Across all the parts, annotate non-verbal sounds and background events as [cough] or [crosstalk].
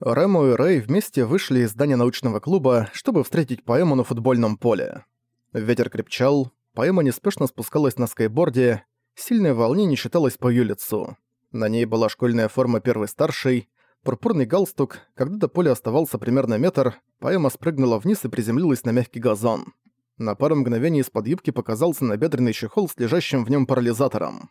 Рэму и Рэй вместе вышли из здания научного клуба, чтобы встретить поэму на футбольном поле. Ветер крепчал, поэма неспешно спускалась на скейборде, сильное волнение читалось по её лицу. На ней была школьная форма первой старшей, пурпурный галстук, когда до поля оставался примерно метр, поэма спрыгнула вниз и приземлилась на мягкий газон. На пару мгновений из-под юбки показался набедренный чехол с лежащим в нем парализатором.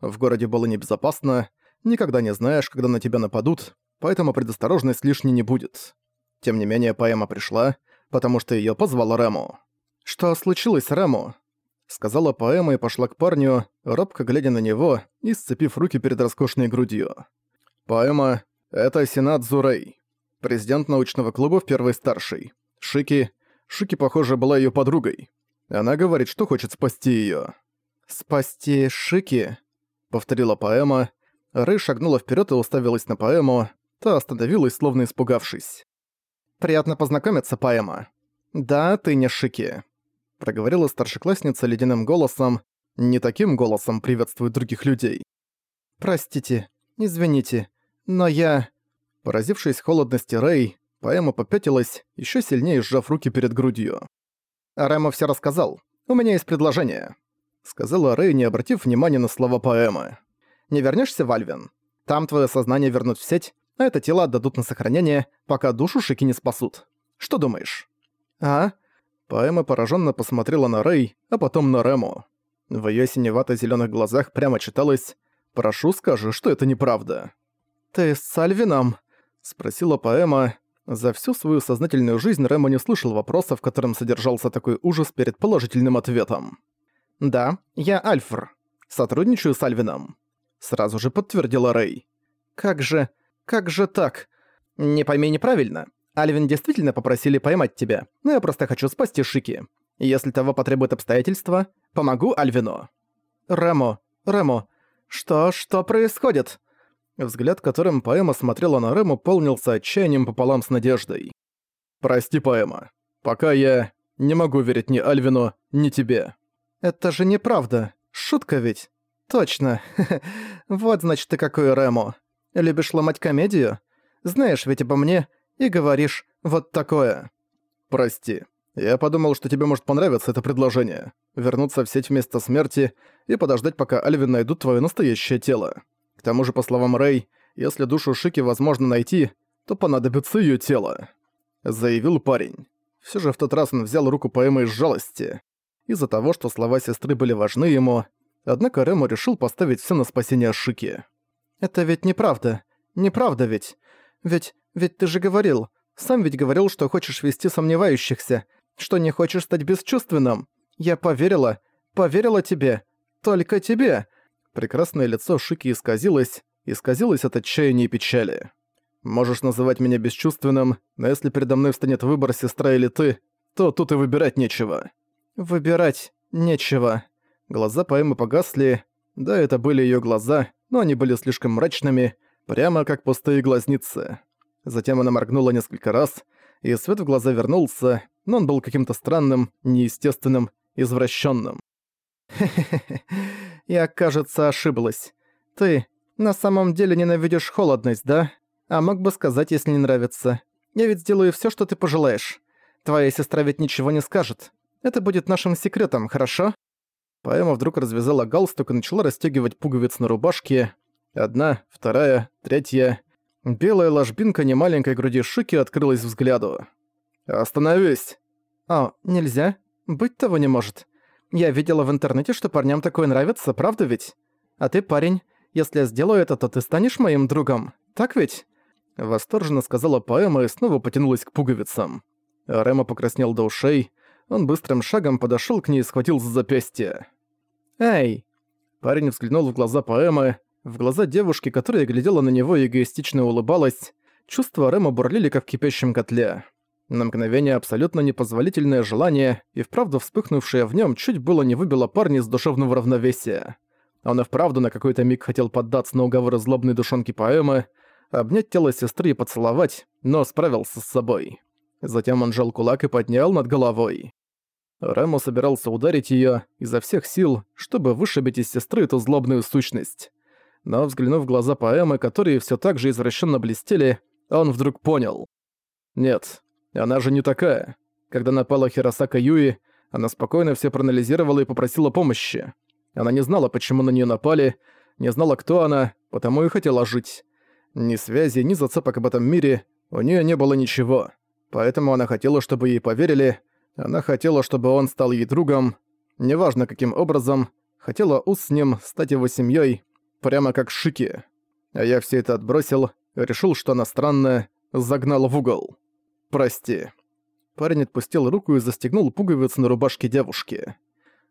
В городе было небезопасно, никогда не знаешь, когда на тебя нападут, поэтому предосторожность лишней не будет. Тем не менее, поэма пришла, потому что её позвала Рэму. «Что случилось, Рэму?» Сказала поэма и пошла к парню, робко глядя на него и сцепив руки перед роскошной грудью. Поэма — это Сенат Зурей, президент научного клуба в первой старшей. Шики, Шики, похоже, была её подругой. Она говорит, что хочет спасти её. «Спасти Шики?» — повторила поэма. Рэй шагнула вперёд и уставилась на поэму, Та остановилась, словно испугавшись. «Приятно познакомиться, поэма». «Да, ты не Шики», — проговорила старшеклассница ледяным голосом, не таким голосом приветствует других людей. «Простите, извините, но я...» Поразившись холодности Рэй, поэма попятилась, еще сильнее сжав руки перед грудью. «Рэмо все рассказал. У меня есть предложение», — сказала Рэй, не обратив внимания на слова поэмы. «Не вернешься в Альвин? Там твое сознание вернут в сеть, а это тело отдадут на сохранение, пока душу Шики не спасут. Что думаешь?» «А?» Поэма пораженно посмотрела на Рэй, а потом на Рэму. В её синевато-зелёных глазах прямо читалось «Прошу, скажи, что это неправда». «Ты с Альвином?» — спросила поэма. За всю свою сознательную жизнь Рэма не слышал вопроса, в котором содержался такой ужас перед положительным ответом. «Да, я Альфр. Сотрудничаю с Альвином», — сразу же подтвердила Рэй. «Как же... «Как же так? Не пойми неправильно. Альвин действительно попросили поймать тебя, но я просто хочу спасти Шики. Если того потребует обстоятельства, помогу Альвину». «Ремо, Ремо, что, что происходит?» Взгляд, которым поэма смотрела на Рему, полнился отчаянием пополам с надеждой. «Прости, поэма. Пока я не могу верить ни Альвину, ни тебе». «Это же неправда. Шутка ведь». «Точно. [laughs] вот значит ты какой Рему. Любишь ломать комедию? Знаешь ведь обо мне и говоришь вот такое». «Прости. Я подумал, что тебе может понравиться это предложение. Вернуться в сеть вместо смерти и подождать, пока Альвин найдут твое настоящее тело. К тому же, по словам Рэй, если душу Шики возможно найти, то понадобится ее тело», — заявил парень. Все же в тот раз он взял руку поэмы из жалости. Из-за того, что слова сестры были важны ему, однако Рэму решил поставить все на спасение Шики. Это ведь неправда. Неправда ведь. Ведь, ведь ты же говорил, сам ведь говорил, что хочешь вести сомневающихся, что не хочешь стать бесчувственным. Я поверила, поверила тебе. Только тебе. Прекрасное лицо Шики исказилось, исказилось от отчаяния и печали. Можешь называть меня бесчувственным, но если передо мной встанет выбор, сестра или ты, то тут и выбирать нечего. Выбирать нечего. Глаза поэмы погасли. Да, это были её глаза, но они были слишком мрачными, прямо как пустые глазницы. Затем она моргнула несколько раз, и свет в глаза вернулся, но он был каким-то странным, неестественным, извращенным. «Хе-хе-хе, я, кажется, ошиблась. Ты на самом деле ненавидишь холодность, да? А мог бы сказать, если не нравится. Я ведь сделаю все, что ты пожелаешь. Твоя сестра ведь ничего не скажет. Это будет нашим секретом, хорошо?» Поэма вдруг развязала галстук и начала расстегивать пуговицы на рубашке. Одна, вторая, третья. Белая ложбинка немаленькой груди Шики открылась взгляду. «Остановись!» «О, нельзя? Быть того не может. Я видела в интернете, что парням такое нравится, правда ведь? А ты парень. Если я сделаю это, то ты станешь моим другом. Так ведь?» Восторженно сказала поэма и снова потянулась к пуговицам. Рема покраснел до ушей. Он быстрым шагом подошёл к ней и схватил за запястье. «Эй!» Парень взглянул в глаза поэмы, в глаза девушки, которая глядела на него и эгоистично улыбалась. Чувства Рэма бурлили, как в кипящем котле. На мгновение абсолютно непозволительное желание, и вправду вспыхнувшее в нем чуть было не выбило парня из душевного равновесия. Он и вправду на какой-то миг хотел поддаться на уговоры злобной душонки поэмы, обнять тело сестры и поцеловать, но справился с собой. Затем он жал кулак и поднял над головой. Рэму собирался ударить её изо всех сил, чтобы вышибить из сестры эту злобную сущность. Но взглянув в глаза поэмы, которые всё так же извращенно блестели, Он вдруг понял. Нет, она же не такая. Когда напала Хиросака Юи, она спокойно все проанализировала и попросила помощи. Она не знала, почему на нее напали, не знала, кто она, потому и хотела жить. Ни связи, ни зацепок об этом мире, у нее не было ничего. Поэтому она хотела, чтобы ей поверили, она хотела, чтобы он стал ей другом, неважно каким образом, хотела уз с ним, стать его семьей, прямо как Шики. А я все это отбросил, решил, что она странная, загнал в угол. «Прости». Парень отпустил руку и застегнул пуговицу на рубашке девушки.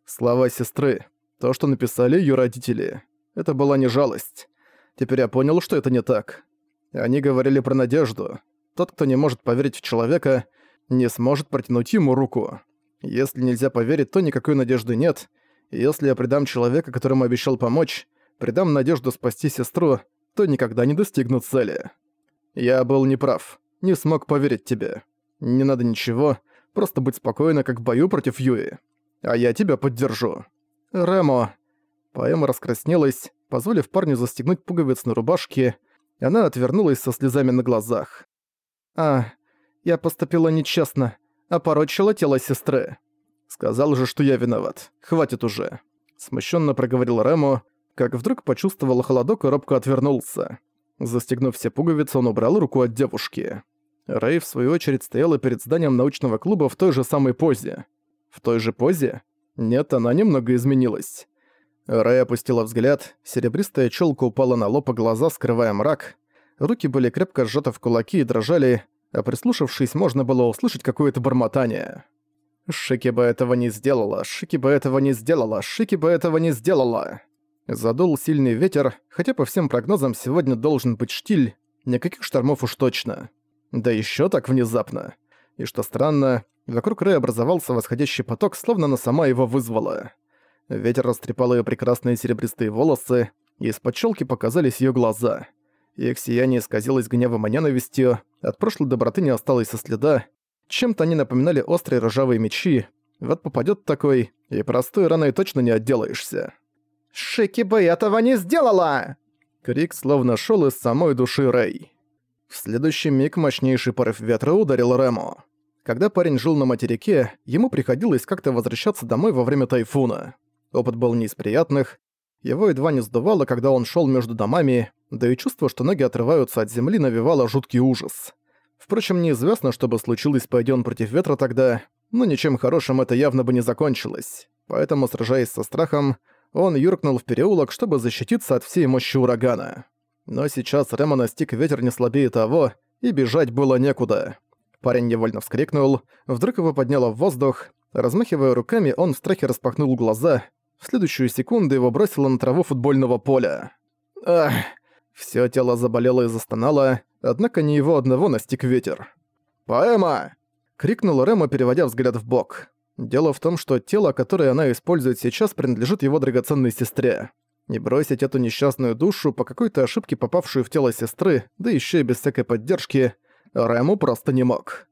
Слова сестры. То, что написали ее родители. Это была не жалость. Теперь я понял, что это не так. Они говорили про надежду. Тот, кто не может поверить в человека, не сможет протянуть ему руку. Если нельзя поверить, то никакой надежды нет. И если я предам человека, которому обещал помочь, предам надежду спасти сестру, то никогда не достигну цели. Я был неправ. Не смог поверить тебе. Не надо ничего, просто быть спокойно, как в бою против Юи. А я тебя поддержу. Ремо. Поэма раскраснелась, позволив парню застегнуть пуговиц на рубашке, она отвернулась со слезами на глазах. «А, я поступила нечестно, опорочила тело сестры. Сказал же, что я виноват. Хватит уже». Смущенно проговорил Ремо, как вдруг почувствовал холодок и робко отвернулся. Застегнув все пуговицы, он убрал руку от девушки. Рэй, в свою очередь, стояла перед зданием научного клуба в той же самой позе. В той же позе? Нет, она немного изменилась. Рэй опустила взгляд, серебристая челка упала на лоб, а глаза скрывая мрак. Руки были крепко сжаты в кулаки и дрожали, а прислушавшись, можно было услышать какое-то бормотание. «Шики бы этого не сделала, Шики бы этого не сделала, Шики бы этого не сделала!» Задул сильный ветер, хотя по всем прогнозам сегодня должен быть штиль, никаких штормов уж точно. Да еще так внезапно. И что странно, вокруг Рэя образовался восходящий поток, словно она сама его вызвала. Ветер растрепал ее прекрасные серебристые волосы, и из-под челки показались ее глаза. Их сияние исказилось гневом и ненавистью, от прошлой доброты не осталось со следа. Чем-то они напоминали острые ржавые мечи. Вот попадет такой, и простой раной точно не отделаешься. «Шики бы этого не сделала!» Крик словно шел из самой души Рэй. В следующий миг мощнейший порыв ветра ударил Рэму. Когда парень жил на материке, ему приходилось как-то возвращаться домой во время тайфуна. Опыт был не из приятных. Его едва не сдувало, когда он шел между домами, да и чувство, что ноги отрываются от земли, навевало жуткий ужас. Впрочем, неизвестно, что бы случилось, он против ветра тогда, но ничем хорошим это явно бы не закончилось. Поэтому, сражаясь со страхом, он юркнул в переулок, чтобы защититься от всей мощи урагана. Но сейчас Рема настиг ветер не слабее того, и бежать было некуда. Парень невольно вскрикнул, вдруг его подняло в воздух. Размахивая руками, он в страхе распахнул глаза. В следующую секунду его бросило на траву футбольного поля. Ах! Всё тело заболело и застонало, однако не его одного настиг ветер. «Поэма!» — крикнул Рема, переводя взгляд в бок. Дело в том, что тело, которое она использует сейчас, принадлежит его драгоценной сестре. Не бросить эту несчастную душу, по какой-то ошибке попавшую в тело сестры, да еще и без всякой поддержки, Рэму просто не мог.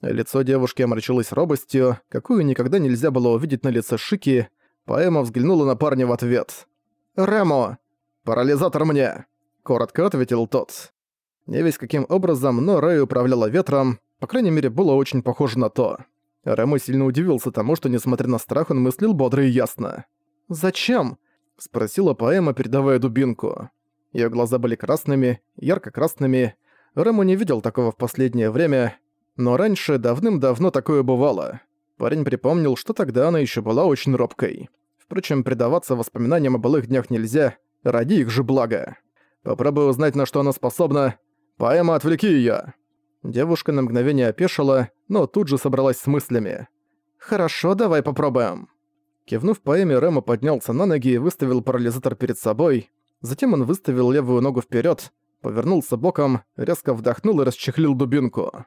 Лицо девушки омрачилось робостью, какую никогда нельзя было увидеть на лице Шики. Поэма взглянула на парня в ответ. «Рэму! Парализатор мне!» — коротко ответил тот. Не весь каким образом, но Рэй управляла ветром, по крайней мере, было очень похоже на то. Рэму сильно удивился тому, что, несмотря на страх, он мыслил бодро и ясно. «Зачем?» — спросила поэма, передавая дубинку. Её глаза были красными, ярко-красными. Рэму не видел такого в последнее время, но раньше давным-давно такое бывало. Парень припомнил, что тогда она ещё была очень робкой. Впрочем, предаваться воспоминаниям о былых днях нельзя, ради их же блага. Попробуй узнать, на что она способна. Поэма, отвлеки её. Девушка на мгновение опешила, но тут же собралась с мыслями. «Хорошо, давай попробуем». Кивнув поэме, Рема поднялся на ноги и выставил парализатор перед собой. Затем он выставил левую ногу вперед, повернулся боком, резко вдохнул и расчехлил дубинку.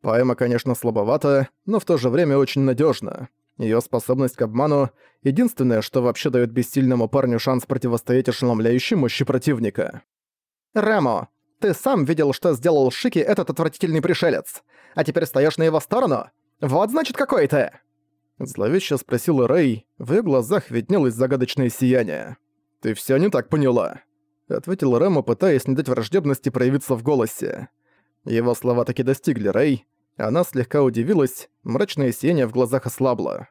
Поэма, конечно, слабовата, но в то же время очень надежна. Ее способность к обману — единственное, что вообще дает бессильному парню шанс противостоять ошеломляющей мощи противника. «Ремо, ты сам видел, что сделал Шики этот отвратительный пришелец, а теперь стоишь на его сторону? Вот значит какой ты!» Зловеще спросила Рэй, в её глазах виднелось загадочное сияние. «Ты всё не так поняла», — ответил Рэма, пытаясь не дать враждебности проявиться в голосе. Его слова таки достигли Рэй. Она слегка удивилась, мрачное сияние в глазах ослабло.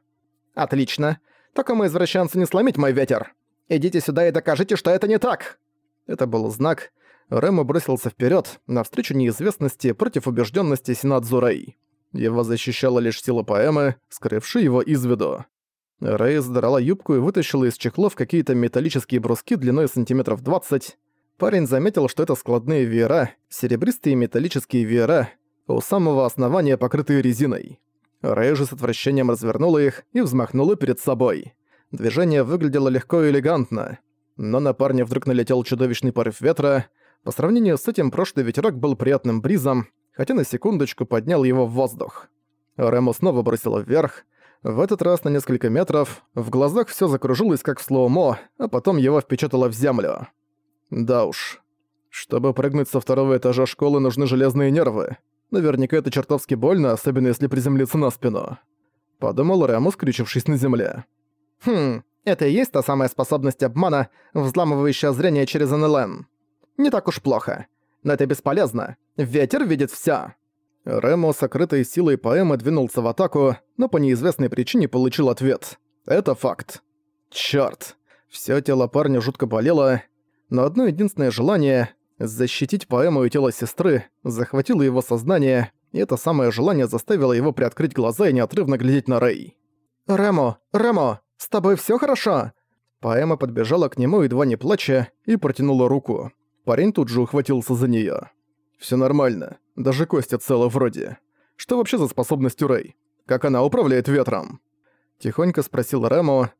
«Отлично. Такому извращенцу не сломить мой ветер. Идите сюда и докажите, что это не так!» Это был знак. Рэму бросился вперед навстречу неизвестности против убежденности Синадзу Рэй. Его защищала лишь сила поэмы, скрывшая его из виду. Рэй задрала юбку и вытащила из чехлов какие-то металлические бруски длиной сантиметров 20. Парень заметил, что это складные веера, серебристые металлические веера, у самого основания покрытые резиной. Рэй же с отвращением развернула их и взмахнула перед собой. Движение выглядело легко и элегантно. Но на парня вдруг налетел чудовищный порыв ветра. По сравнению с этим прошлый ветерок был приятным бризом, хотя на секундочку поднял его в воздух. Рэму снова бросила вверх, в этот раз на несколько метров, в глазах всё закружилось как в слоумо, а потом его впечатало в землю. Да уж. Чтобы прыгнуть со второго этажа школы, нужны железные нервы. Наверняка это чертовски больно, особенно если приземлиться на спину. Подумал Рэму, скрючившись на земле. Хм, это и есть та самая способность обмана, взламывающая зрение через НЛН. Не так уж плохо. Но это бесполезно. Ветер видит всё. Ремо, сокрытой силой поэмы, двинулся в атаку, но по неизвестной причине получил ответ. Это факт. Чёрт. Всё тело парня жутко болело, но одно единственное желание — защитить поэму и тело сестры — захватило его сознание, и это самое желание заставило его приоткрыть глаза и неотрывно глядеть на Рэй. «Ремо! Ремо! С тобой всё хорошо?» Поэма подбежала к нему, едва не плача, и протянула руку. Парень тут же ухватился за неё. Всё нормально. Даже кости целы вроде. Что вообще за способность у Рэй? Как она управляет ветром?» Тихонько спросил Ремо.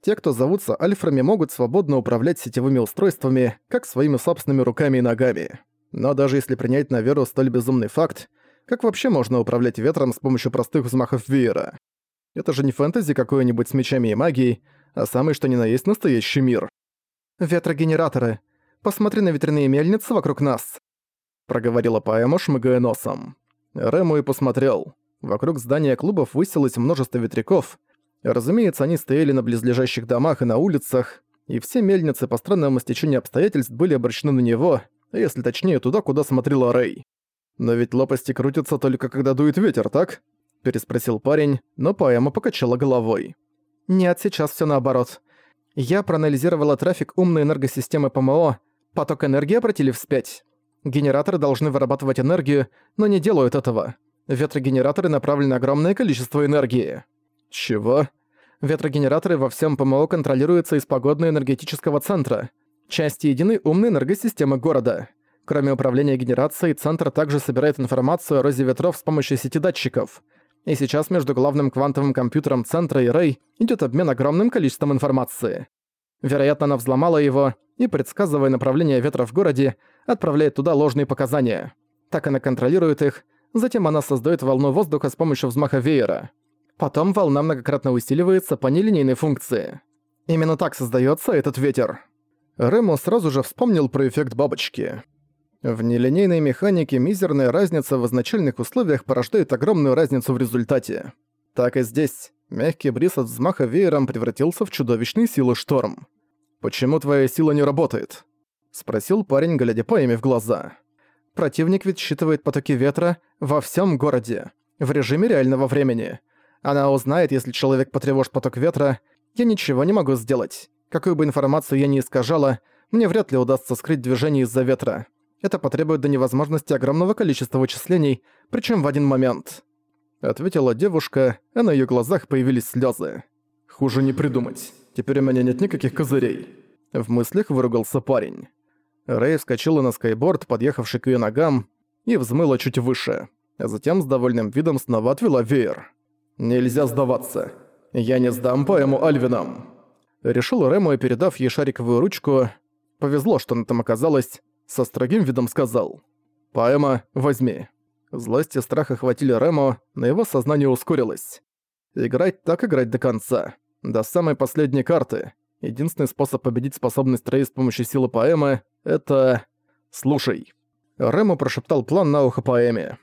Те, кто зовутся альфрами, могут свободно управлять сетевыми устройствами, как своими собственными руками и ногами. Но даже если принять на веру столь безумный факт, как вообще можно управлять ветром с помощью простых взмахов веера? Это же не фэнтези какое-нибудь с мечами и магией, а самый что ни на есть настоящий мир. «Ветрогенераторы. Посмотри на ветряные мельницы вокруг нас проговорила поэма, шмыгая носом. Рэму и посмотрел. Вокруг здания клубов высилось множество ветряков. Разумеется, они стояли на близлежащих домах и на улицах, и все мельницы по странному стечению обстоятельств были обращены на него, если точнее, туда, куда смотрела Рэй. «Но ведь лопасти крутятся только когда дует ветер, так?» – переспросил парень, но поэма покачала головой. «Нет, сейчас все наоборот. Я проанализировала трафик умной энергосистемы ПМО, поток энергии обратили вспять. Генераторы должны вырабатывать энергию, но не делают этого. Ветрогенераторы направлены огромное количество энергии. Чего? Ветрогенераторы во всем ПМО контролируются из погодно-энергетического центра, части единой умной энергосистемы города. Кроме управления генерацией, центр также собирает информацию о розе ветров с помощью сети датчиков. И сейчас между главным квантовым компьютером центра и Рэй идет обмен огромным количеством информации. Вероятно, она взломала его и, предсказывая направление ветра в городе, отправляет туда ложные показания. Так она контролирует их, затем она создает волну воздуха с помощью взмаха веера. Потом волна многократно усиливается по нелинейной функции. Именно так создается этот ветер. Рэму сразу же вспомнил про эффект бабочки. В нелинейной механике мизерная разница в изначальных условиях порождает огромную разницу в результате. Так и здесь. Мягкий бриз от взмаха веером превратился в чудовищный силы шторм. «Почему твоя сила не работает?» — спросил парень, глядя Поэме в глаза. «Противник ведь считывает потоки ветра во всем городе, в режиме реального времени. Она узнает, если человек потревожит поток ветра, я ничего не могу сделать. Какую бы информацию я ни искажала, мне вряд ли удастся скрыть движение из-за ветра. Это потребует до невозможности огромного количества вычислений, причем в один момент». Ответила девушка, а на её глазах появились слёзы. «Хуже не придумать». Теперь у меня нет никаких козырей». В мыслях выругался парень. Рэй вскочила на скайборд, подъехавший к её ногам, и взмыла чуть выше. А затем с довольным видом снова отвела веер. «Нельзя сдаваться. Я не сдам поэму Альвинам». Решил Рэму и, передав ей шариковую ручку, повезло, что она там оказалась, со строгим видом сказал. «Поэма, возьми». Злость и страх охватили Рэму, но его сознание ускорилось. Играть так играть до конца до самой последней карты. Единственный способ победить способность Рэй с помощью силы поэмы — это... Слушай. Рэму прошептал план на ухо поэме.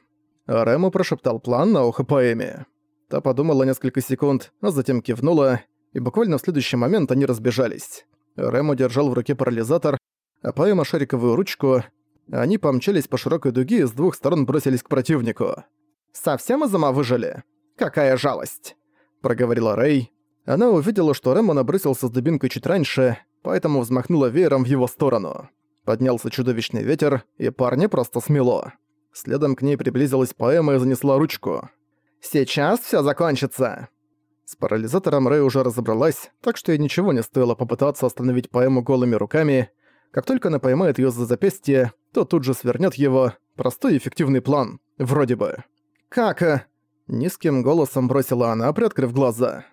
Рэму прошептал план на ухо поэме. Та подумала несколько секунд, а затем кивнула, и буквально в следующий момент они разбежались. Рэму держал в руке парализатор, а поэма шариковую ручку. Они помчались по широкой дуге и с двух сторон бросились к противнику. «Совсем из ума выжили? Какая жалость!» – проговорила Рэй. Она увидела, что Рэмо набросился с дубинкой чуть раньше, поэтому взмахнула веером в его сторону. Поднялся чудовищный ветер, и парня просто смело. Следом к ней приблизилась поэма и занесла ручку. «Сейчас всё закончится!» С парализатором Рэй уже разобралась, так что ей ничего не стоило попытаться остановить поэму голыми руками. Как только она поймает её за запястье, то тут же свернёт его. Простой и эффективный план. Вроде бы. «Как?» э?» Низким голосом бросила она, приоткрыв глаза.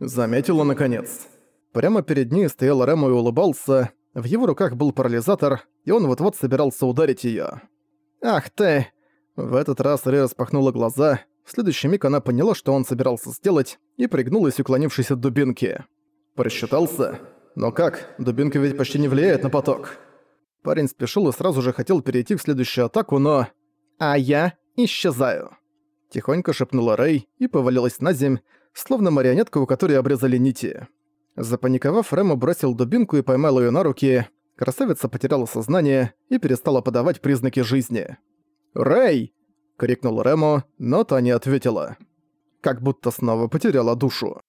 Заметила, наконец. Прямо перед ней стоял Рэму и улыбался. В его руках был парализатор, и он вот-вот собирался ударить её. «Ах ты!» В этот раз Рэй распахнула глаза, в следующий миг она поняла, что он собирался сделать, и пригнулась, уклонившись от дубинки. Просчитался? Но как? Дубинка ведь почти не влияет на поток. Парень спешил и сразу же хотел перейти в следующую атаку, но... «А я исчезаю!» Тихонько шепнула Рэй и повалилась на земь, словно марионетка, у которой обрезали нити. Запаниковав, Рэму бросил дубинку и поймал ее на руки. Красавица потеряла сознание и перестала подавать признаки жизни. «Рэй!» — крикнул Рэму, но та не ответила. Как будто снова потеряла душу.